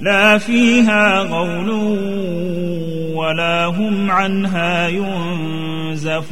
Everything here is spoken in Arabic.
لا فيها غول ولا هم عنها ينزفون.